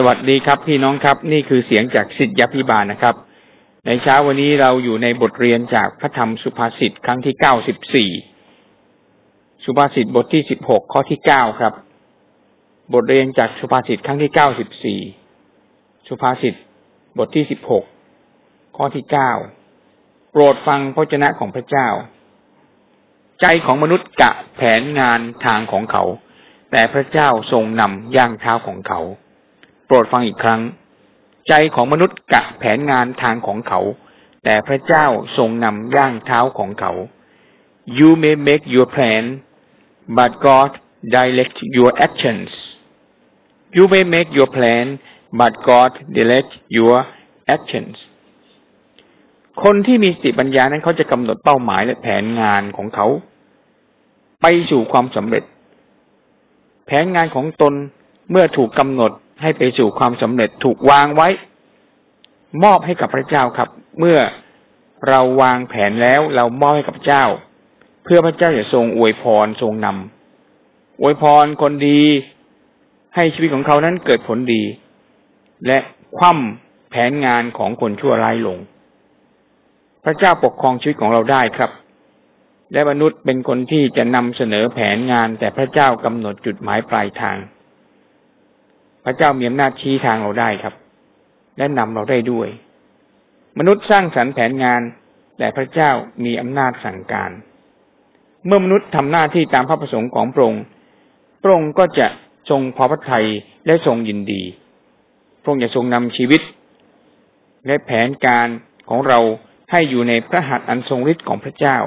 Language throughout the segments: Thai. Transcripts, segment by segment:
สวัสดีครับพี่น้องครับ นี่คือเสียงจากสิทธยพิบาลนะครับ ในเช้าวันนี้เราอยู่ในบทเรียนจากพระธรรมสุภาษิตครั้งที่เก้าสิบสี่สุภาษิตบทที่สิบหกข้อที่เก้าครับ บทเรียนจากสุภาษิตครั้งที่เก้าสิบสี่สุภาษิตบทที่สิบหกข้อที่เก้าโปรดฟังพระเจนะของพระเจ้า ใจของมนุษย์กะแผนงานทางของเขา แต่พระเจ้าทรงนำย่างเท้าของเขา โปรดฟังอีกครั้ง ใจของมนุษย์กะแผนงานทางของเขา แต่พระเจ้าทรงนำย่างเท้าของเขา you may make your plan but God direct your actions you may make your plan but God direct your actions คนที่มีสติปัญญานั้นเขาจะกำหนดเป้าหมายและแผนงานของเขา ไปสู่ความสำเร็จ แผนงานของตนเมื่อถูกกำหนด ให้ไปสู่ความสำเร็จถูกวางไว้ มอบให้กับพระเจ้าครับ เมื่อเราวางแผนแล้วเรามอบให้กับเจ้า เพื่อพระเจ้าจะทรงอวยพรทรงนำอวยพรคนดี ให้ชีวิตของเขานั้นเกิดผลดี และคว่ำแผนงานของคนชั่วร้ายลง พระเจ้าปกครองชีวิตของเราได้ครับ และมนุษย์เป็นคนที่จะนำเสนอแผนงานแต่พระเจ้ากำหนดจุดหมายปลายทาง ระเจ้ามีอำนาจชี้ทางเราได้ครับ และนำเราได้ด้วย มนุษย์สร้างสรรค์แผนงาน แต่พระเจ้ามีอำนาจสั่งการ เมื่อมนุษย์ทำหน้าที่ตามพระประสงค์ของพระองค์พระองค์ก็จะทรงพอพระทัยและทรงยินดีพระองค์จะทรงนำชีวิต และแผนการของเราให้อยู่ในพระหัตถ์อันทรงฤทธิ์ของพระเจ้า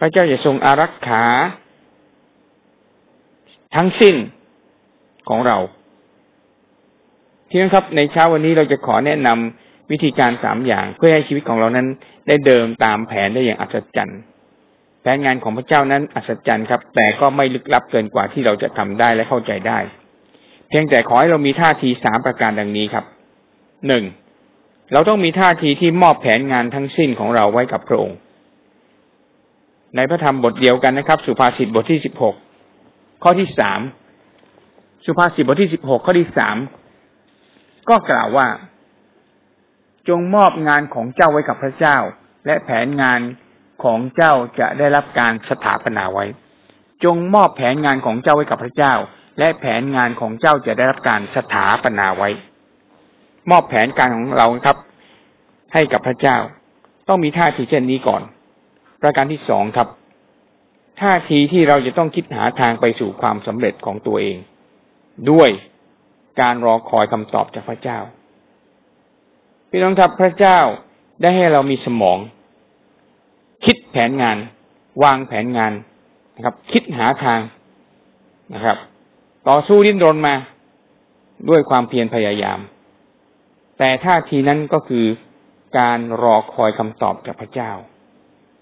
พระเจ้าจะทรงอารักขา ทั้งสิ้นของเรา ที่นั้นครับในเช้าวันนี้เราจะขอแนะนำวิธีการสามอย่างเพื่อให้ชีวิตของเรานั้นได้เดิมตามแผนได้อย่างอัศจรรย์แผนงานของพระเจ้านั้นอัศจรรย์ครับ แต่ก็ไม่ลึกลับเกินกว่าที่เราจะทำได้และเข้าใจได้ เพียงแต่ขอให้เรามีท่าทีสามประการดังนี้ครับหนึ่งเราต้องมีท่าทีที่มอบแผนงานทั้งสิ้นของเราไว้กับพระองค์ ในพระธรรมบทเดียวกันนะครับ สุภาษิตบทที่สิบหกข้อที่สามสุภาษิตบทที่สิบหกข้อที่สาม ก็กล่าวว่า จงมอบงานของเจ้าไว้กับพระเจ้า และแผนงานของเจ้าจะได้รับการสถาปนาไว้ จงมอบแผนงานของเจ้าไว้กับพระเจ้า และแผนงานของเจ้าจะได้รับการสถาปนาไว้ มอบแผนการของเราครับ ให้กับพระเจ้า ต้องมีท่าทีเช่นนี้ก่อน ประการที่สองครับท่าทีที่เราจะต้องคิดหาทางไปสู่ความสำเร็จของตัวเอง ด้วย การรอคอยคำตอบจากพระเจ้า พี่น้องครับพระเจ้าได้ให้เรามีสมอง คิดแผนงาน วางแผนงานนะครับ คิดหาทางนะครับ ต่อสู้ดิ้นรนมาด้วยความเพียรพยายาม แต่ท่าทีนั้นก็คือการรอคอยคำตอบจากพระเจ้า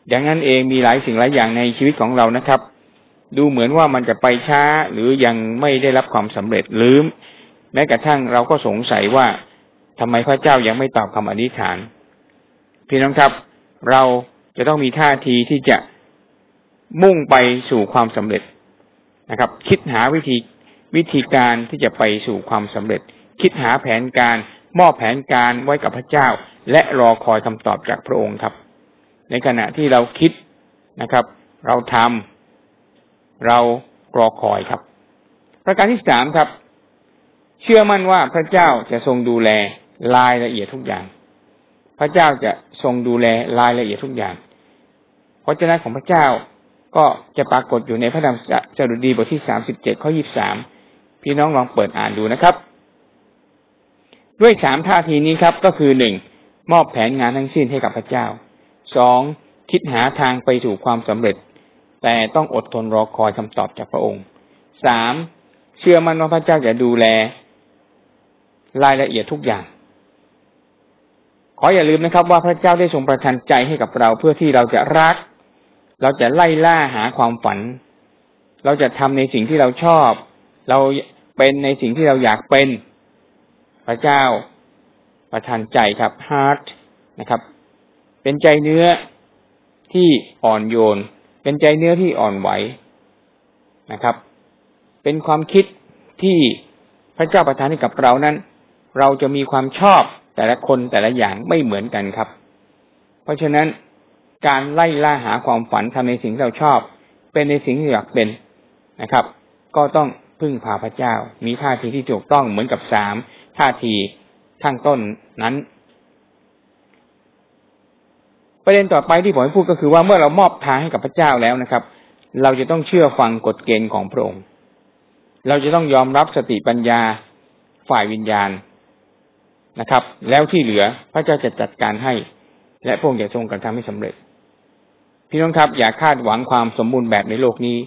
อย่างนั้นเองมีหลายสิ่งหลายอย่างในชีวิตของเรานะครับ ดูเหมือนว่ามันจะไปช้าหรือยังไม่ได้รับความสำเร็จหรือ แม้กระทั่งเราก็สงสัยว่าทำไมพระเจ้ายังไม่ตอบคำอธิษฐาน พี่น้องครับ เราจะต้องมีท่าทีที่จะมุ่งไปสู่ความสำเร็จนะครับ คิดหาวิธีวิธีการที่จะไปสู่ความสำเร็จ คิดหาแผนการมอบแผนการไว้กับพระเจ้า และรอคอยคำตอบจากพระองค์ครับ ในขณะที่เราคิดนะครับ เราทำเรารอคอยครับ ประการที่สามครับ เชื่อมั่นว่าพระเจ้าจะทรงดูแลรายละเอียดทุกอย่าง พระเจ้าจะทรงดูแลรายละเอียดทุกอย่างเพราะฉะนั้นของพระเจ้าก็จะปรากฏอยู่ในพระธรรมจารุดีบทที่สามสิบเจ็ดข้อยี่สามพี่น้องลองเปิดอ่านดูนะครับ ด้วยสามท่าทีนี้ครับ ก็คือหนึ่งมอบแผนงานทั้งสิ้นให้กับพระเจ้าสองคิดหาทางไปสู่ความสำเร็จ แต่ต้องอดทนรอคอยคำตอบจากพระองค์สามเชื่อมั่นว่าพระเจ้าจะดูแล รายละเอียดทุกอย่าง ขออย่าลืมนะครับ ว่าพระเจ้าได้ทรงประทานใจให้กับเราเพื่อที่เราจะรัก เราจะไล่ล่าหาความฝัน เราจะทำในสิ่งที่เราชอบ เราเป็นในสิ่งที่เราอยากเป็น พระเจ้าประทานใจครับ heart นะครับ เป็นใจเนื้อที่อ่อนโยน เป็นใจเนื้อที่อ่อนไหวนะครับ เป็นความคิดที่พระเจ้าประทานให้กับเรานั้น เราจะมีความชอบแต่ละคนแต่ละอย่างไม่เหมือนกันครับ เพราะฉะนั้นการไล่ล่าหาความฝันทำในสิ่งที่เราชอบ เป็นในสิ่งที่อยากเป็นนะครับ ก็ต้องพึ่งพาพระเจ้า มีท่าทีที่ถูกต้องเหมือนกับสามท่าทีข้างต้นนั้น ประเด็นต่อไปที่ผมพูดก็คือว่าเมื่อเรามอบทางให้กับพระเจ้าแล้วนะครับ เราจะต้องเชื่อฟังกฎเกณฑ์ของพระองค์ เราจะต้องยอมรับสติปัญญาฝ่ายวิญญาณ นะครับ แล้วที่เหลือพระเจ้าจะจัดการให้ และพระองค์จะทรงกระทำให้สำเร็จ พี่น้องครับ อย่าคาดหวังความสมบูรณ์แบบในโลกนี้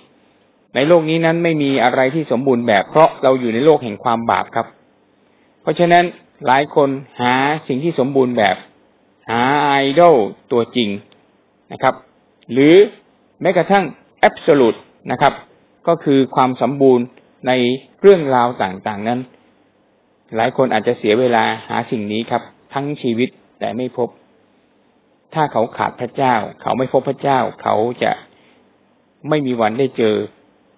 ในโลกนี้นั้นไม่มีอะไรที่สมบูรณ์แบบ เพราะเราอยู่ในโลกแห่งความบาปครับ เพราะฉะนั้นหลายคนหาสิ่งที่สมบูรณ์แบบ หาไอดอลตัวจริงนะครับ หรือแม้กระทั่งแอบสูตนะครับ ก็คือความสมบูรณ์ในเรื่องราวต่างๆนั้น หลายคนอาจจะเสียเวลาหาสิ่งนี้ครับ ทั้งชีวิตแต่ไม่พบ ถ้าเขาขาดพระเจ้า เขาไม่พบพระเจ้า เขาจะไม่มีวันได้เจอ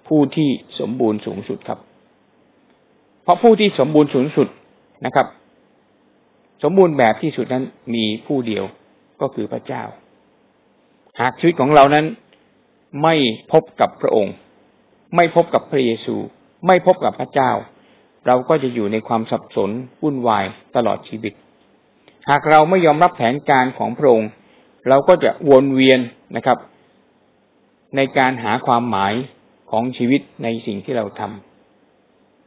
ผู้ที่สมบูรณ์สูงสุดครับ เพราะผู้ที่สมบูรณ์สูงสุดนะครับ สมบูรณ์แบบที่สุดนั้นมีผู้เดียวก็คือพระเจ้า หากชีวิตของเรานั้นไม่พบกับพระองค์ ไม่พบกับพระเยซู ไม่พบกับพระเจ้า เราก็จะอยู่ในความสับสนวุ่นวายตลอดชีวิต หากเราไม่ยอมรับแผนการของพระองค์ เราก็จะวนเวียนนะครับ ในการหาความหมายของชีวิตในสิ่งที่เราท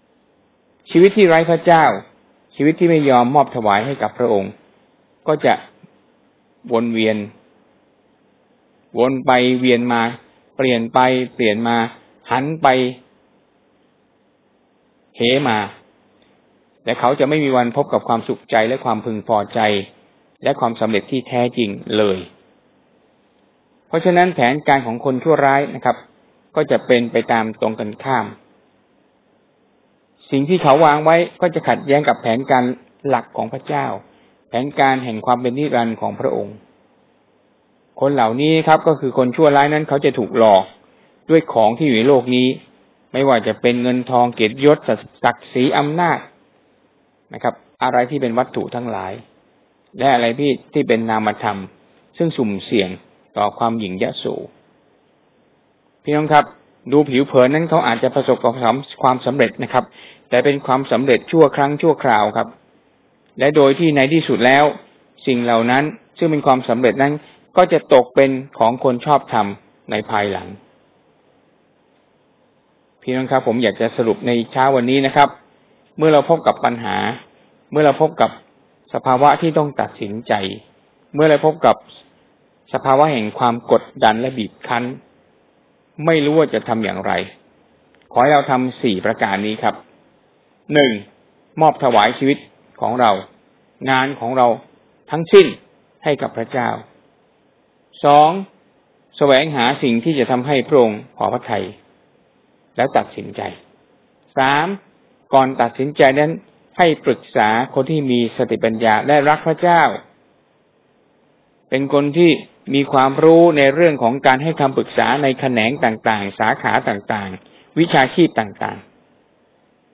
ำชีวิตที่ไร้พระเจ้า ชีวิตที่ไม่ยอมมอบถวายให้กับพระองค์ ก็จะวนเวียน วนไปเวียนมา เปลี่ยนไปเปลี่ยนมา หันไป เหมา และเขาจะไม่มีวันพบกับความสุขใจและความพึงพอใจ และความสำเร็จที่แท้จริงเลย เพราะฉะนั้นแผนการของคนชั่วร้ายนะครับ ก็จะเป็นไปตามตรงกันข้าม สิ่งที่เขาวางไว้ก็จะขัดแย้งกับแผนการหลักของพระเจ้า แผนการแห่งความเป็นนิรันดร์ของพระองค์ คนเหล่านี้ครับก็คือคนชั่วร้ายนั้นเขาจะถูกหลอกด้วยของที่อยู่ในโลกนี้ ไม่ว่าจะเป็นเงินทองเกียรติยศศักดิ์ศรีอำนาจนะครับ อะไรที่เป็นวัตถุทั้งหลาย และอะไรที่ที่เป็นนามธรรม ซึ่งสุ่มเสี่ยงต่อความหยิ่งยโสพี่น้องครับ ดูผิวเผินนั้นเขาอาจจะประสบกับความสำเร็จนะครับ แต่เป็นความสำเร็จชั่วครั้งชั่วคราวครับ และโดยที่ในที่สุดแล้ว สิ่งเหล่านั้นซึ่งเป็นความสำเร็จนั้น ก็จะตกเป็นของคนชอบธรรมในภายหลัง พี่น้องครับผมอยากจะสรุปในเช้าวันนี้นะครับ เมื่อเราพบกับปัญหา เมื่อเราพบกับสภาวะที่ต้องตัดสินใจ เมื่อเราพบกับสภาวะแห่งความกดดันและบีบคั้น ไม่รู้ว่าจะทำอย่างไร ขอให้เราทำสี่ประการนี้ครับหนึ่งมอบถวายชีวิตของเรา งานของเราทั้งสิ้นให้กับพระเจ้าสองแสวงหาสิ่งที่จะทำให้พระองค์พอพระทัย แล้วตัดสินใจสามก่อนตัดสินใจนั้นให้ปรึกษาคนที่มีสติปัญญาและรักพระเจ้า เป็นคนที่มีความรู้ในเรื่องของการให้คำปรึกษาในแขนงต่างๆ สาขาต่างๆ วิชาชีพต่าง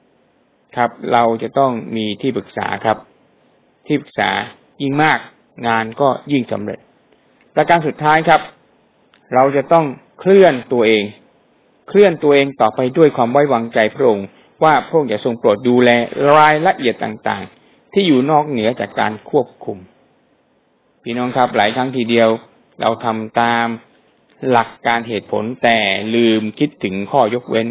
ๆ ครับ เราจะต้องมีที่ปรึกษาครับ ที่ปรึกษายิ่งมากงานก็ยิ่งสำเร็จ ประการสุดท้ายครับ เราจะต้องเคลื่อนตัวเอง เคลื่อนตัวเองต่อไปด้วยความไว้วางใจพระองค์ว่าพระองค์จะทรงโปรดดูแลรายละเอียดต่างๆ ที่อยู่นอกเหนือจากการควบคุม พี่น้องครับหลายครั้งทีเดียว เราทำตามหลักการเหตุผลแต่ลืมคิดถึงข้อยกเว้น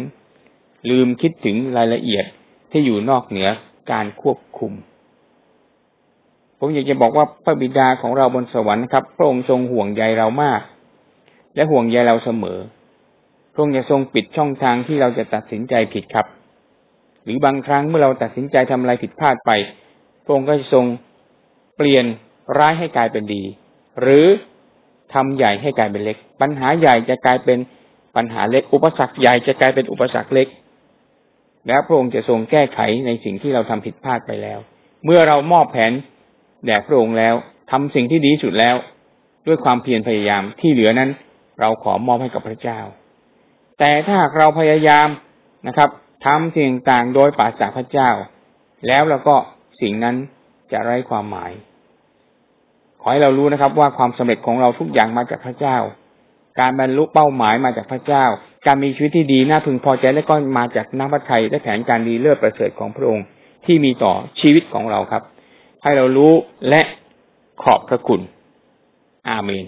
ลืมคิดถึงรายละเอียดที่อยู่นอกเหนือการควบคุม ผมอยากจะบอกว่าพระบิดาของเราบนสวรรค์ครับ พระองค์ทรงห่วงใยเรามาก และห่วงใยเราเสมอ พระองค์จะทรงปิดช่องทางที่เราจะตัดสินใจผิดครับ หรือบางครั้งเมื่อเราตัดสินใจทำอะไรผิดพลาดไป พระองค์ก็จะทรงเปลี่ยนร้ายให้กลายเป็นดี หรือทำใหญ่ให้กลายเป็นเล็ก ปัญหาใหญ่จะกลายเป็นปัญหาเล็ก อุปสรรคใหญ่จะกลายเป็นอุปสรรคเล็ก แล้วพระองค์จะทรงแก้ไขในสิ่งที่เราทำผิดพลาดไปแล้ว เมื่อเรามอบแผนแด่พระองค์แล้วทำสิ่งที่ดีสุดแล้ว ด้วยความเพียรพยายามที่เหลือนั้น เราขอมอบให้กับพระเจ้า แต่ถ้าหากเราพยายามนะครับทำสิ่งต่างโดยปราศจากพระเจ้า แล้วเราก็สิ่งนั้นจะไร้ความหมาย ขอให้เรารู้นะครับ ว่าความสำเร็จของเราทุกอย่างมาจากพระเจ้า การบรรลุเป้าหมายมาจากพระเจ้า การมีชีวิตที่ดีน่าพึงพอใจและก็มาจากน้ำพระทัยและแผนการดีเลิศประเสริฐของพระองค์ที่มีต่อชีวิตของเราครับ ให้เรารู้และขอบพระคุณ อาเมน